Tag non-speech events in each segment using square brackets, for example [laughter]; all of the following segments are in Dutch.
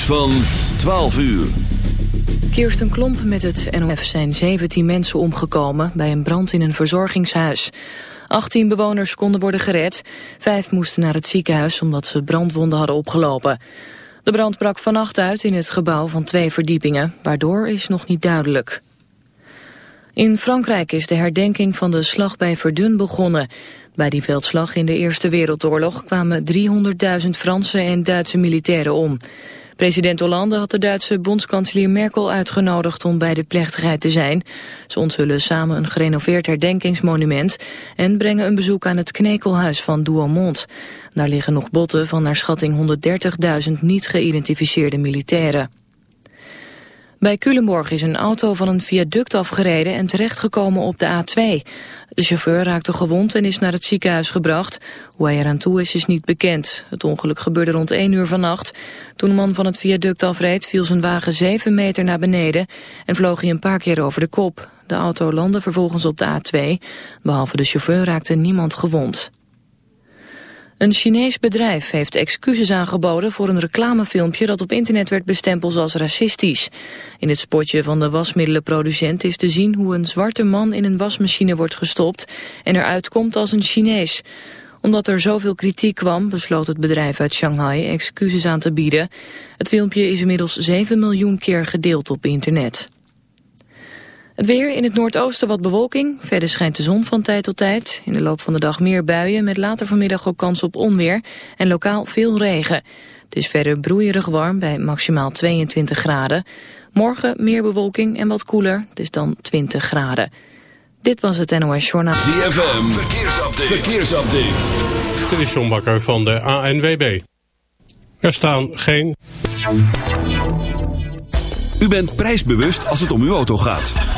van 12 uur. Kirsten Klomp met het NOF zijn 17 mensen omgekomen bij een brand in een verzorgingshuis. 18 bewoners konden worden gered. Vijf moesten naar het ziekenhuis omdat ze brandwonden hadden opgelopen. De brand brak vannacht uit in het gebouw van twee verdiepingen. Waardoor is nog niet duidelijk. In Frankrijk is de herdenking van de slag bij Verdun begonnen. Bij die veldslag in de Eerste Wereldoorlog kwamen 300.000 Franse en Duitse militairen om. President Hollande had de Duitse bondskanselier Merkel uitgenodigd om bij de plechtigheid te zijn. Ze onthullen samen een gerenoveerd herdenkingsmonument en brengen een bezoek aan het knekelhuis van Douaumont. Daar liggen nog botten van naar schatting 130.000 niet geïdentificeerde militairen. Bij Culemborg is een auto van een viaduct afgereden en terechtgekomen op de A2. De chauffeur raakte gewond en is naar het ziekenhuis gebracht. Hoe hij eraan toe is, is niet bekend. Het ongeluk gebeurde rond 1 uur vannacht. Toen de man van het viaduct afreed, viel zijn wagen 7 meter naar beneden... en vloog hij een paar keer over de kop. De auto landde vervolgens op de A2. Behalve de chauffeur raakte niemand gewond. Een Chinees bedrijf heeft excuses aangeboden voor een reclamefilmpje dat op internet werd bestempeld als racistisch. In het spotje van de wasmiddelenproducent is te zien hoe een zwarte man in een wasmachine wordt gestopt en eruit komt als een Chinees. Omdat er zoveel kritiek kwam, besloot het bedrijf uit Shanghai excuses aan te bieden. Het filmpje is inmiddels 7 miljoen keer gedeeld op internet. Het weer in het noordoosten wat bewolking. Verder schijnt de zon van tijd tot tijd. In de loop van de dag meer buien met later vanmiddag ook kans op onweer. En lokaal veel regen. Het is verder broeierig warm bij maximaal 22 graden. Morgen meer bewolking en wat koeler. Dus dan 20 graden. Dit was het NOS Journaal. ZFM, verkeersupdate. verkeersupdate. Dit is John Bakker van de ANWB. Er staan geen... U bent prijsbewust als het om uw auto gaat.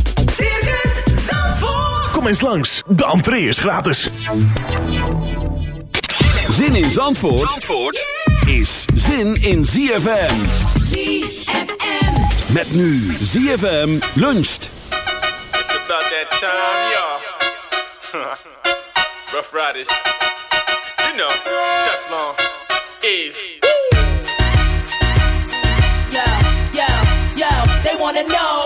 Kom eens langs, de entree is gratis. Zin in Zandvoort, Zandvoort is zin in ZFM. ZFM. Met nu ZFM luncht. It's about that time, y'all. [laughs] Rough Riders. You know, Teflon, Eve. Yo, yo, yo, they wanna know.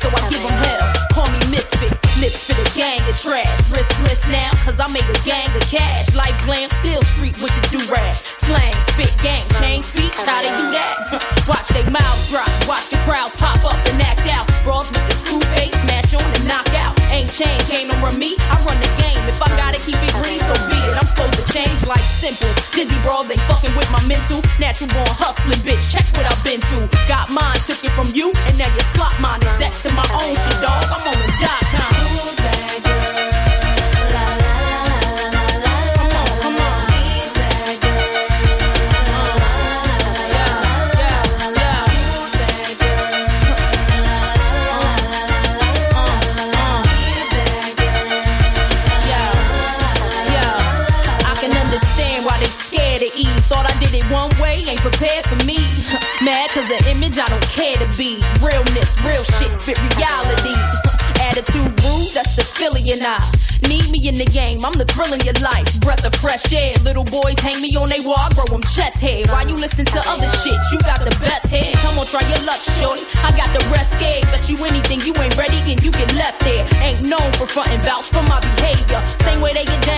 So I give them hell. Call me misfit, lips for the gang of trash. Riskless now, cause I make a gang of cash. Like glam, still street with the do-rag. Slang, spit, gang, change speech, how they do that? [laughs] watch they mouths drop, watch the crowds simple. Dizzy brawls ain't fucking with my mental. Natural born hustling, bitch. Check what I've been through. Got mine, took it from you, and now you slot mine. Exact to my own shit, dog. I'm on Realness, real shit, spit reality. Attitude rude, that's the Philly and I. Need me in the game, I'm the thrill in your life. Breath of fresh air. Little boys hang me on they wall, I grow them chest hair. Why you listen to other shit? You got the best head. Come on, try your luck, shorty. I got the rest scared. Bet you anything, you ain't ready and you get left there. Ain't known for frontin' vouch for my behavior. Same way they get down,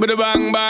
With a bang bang.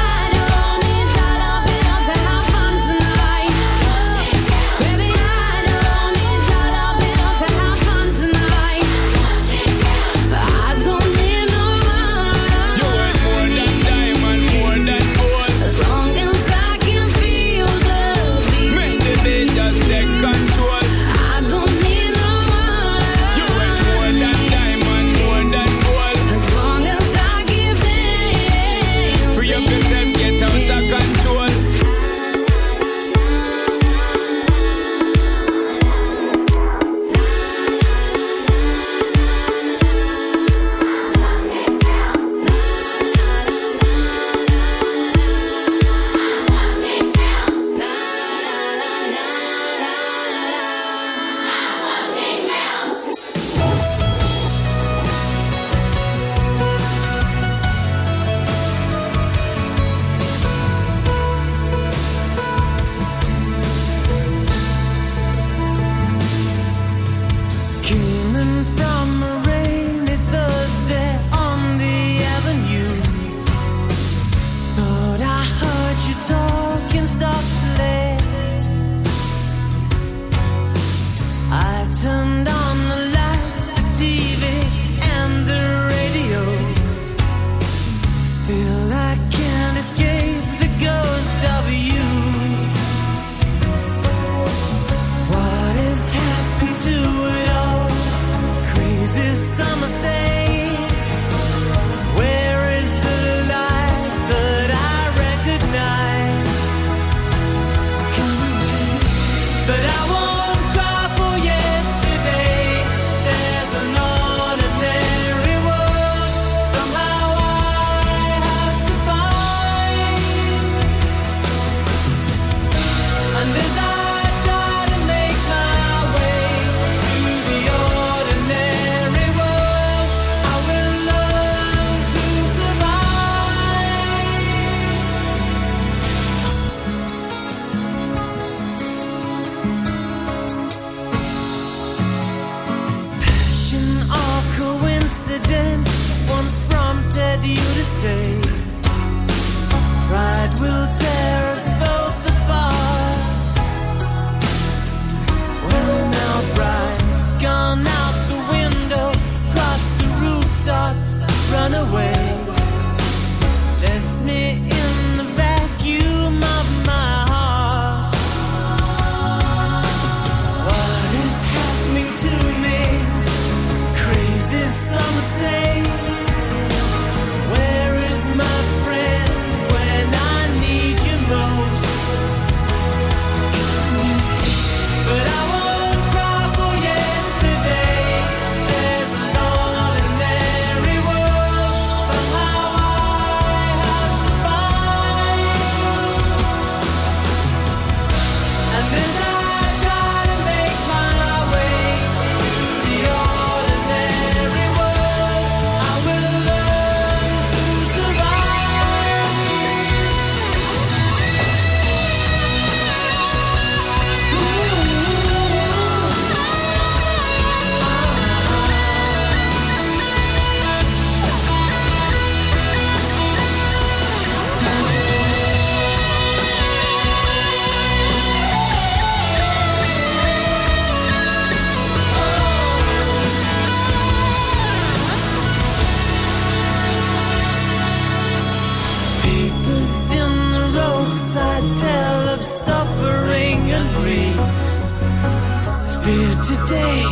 today,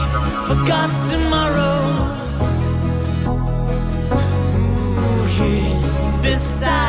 forgot tomorrow. Ooh, yeah. Beside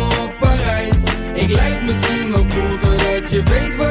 je weet wat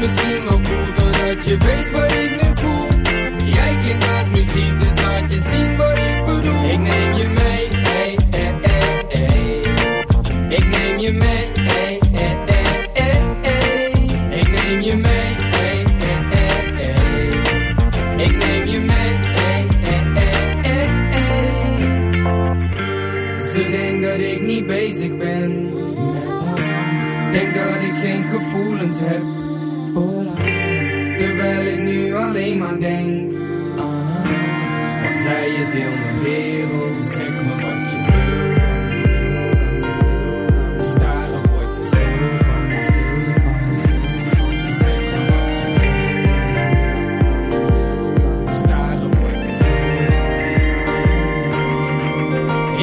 Misschien wel cool doordat je weet wat ik nu voel. Jij klinkt als muziek, dus laat je zien wat ik bedoel. Ik neem je mee, ey, ey, ey. Ik neem je mee, ey, ey, ey, ey, ey. Ik neem je mee, ey, ey, ey, ey. Ik neem je mee. Ze denkt dat ik niet bezig ben. Denk dat ik geen gevoelens heb Terwijl ik nu alleen maar denk aan haar. Want zij is heel mijn wereld. Zeg me wat je wil dan, wil dan, wil dan. Staren word ik stil van, stil van, stil. Zeg me wat je wil dan, wil dan, wil dan. Staren word ik stil.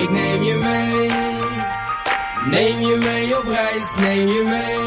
Ik neem je mee. Neem je mee op reis, neem je mee.